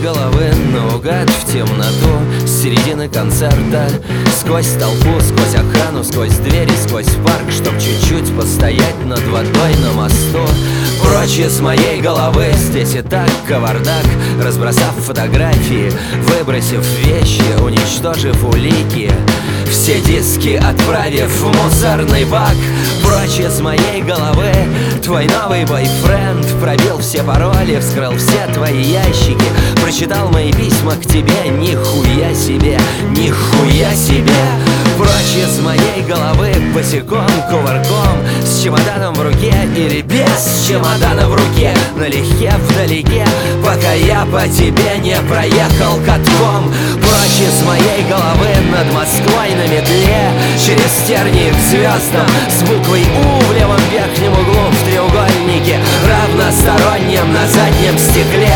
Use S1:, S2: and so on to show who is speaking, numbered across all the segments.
S1: головы наугад в темноту. С середины концерта Сквозь толпу, сквозь охрану, сквозь двери, сквозь Чтоб чуть-чуть постоять над водой на мосту. Прочь из моей головы, здесь и так кавардак. Разбросав фотографии, выбросив вещи, уничтожив улики. Все диски отправив в мусорный бак. Прочь из моей головы Твой новый бойфренд Пробил все пароли, вскрыл все твои ящики. Прочитал мои письма к тебе Нихуя себе, нихуя себе. Прочь из моей головы Босиком, кувырком С чемоданом в руке Или без чемодана в руке. Налегке, вдалеке Пока я по тебе не проехал катком. Прочь из моей головы Над Москвой на метле Через тернии к звездам С буквой У в левом верхнем углу В треугольнике равностороннем На заднем стекле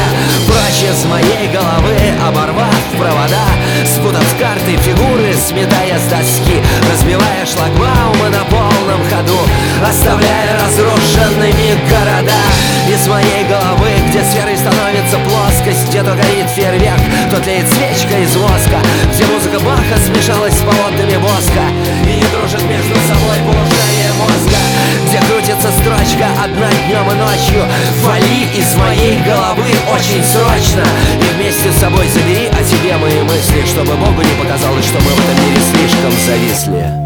S1: Прочь из моей головы Оборвав провода Спутав карты фигуры Сметая с доски Разбивая шлагбаумы на полном ходу Оставляя разрушенными города. Из моей головы Где сферой становится плоскость Где то горит фейерверк То тлеет свечка из воска Где музыка Баха смешалась с полотнами воска И не дружит между собой полушарие мозга Где крутится строчка одна днем и ночью. Вали из моей головы очень срочно. И вместе с собой забери о тебе мои мысли Чтобы Богу не показалось, что мы в этом мире слишком зависли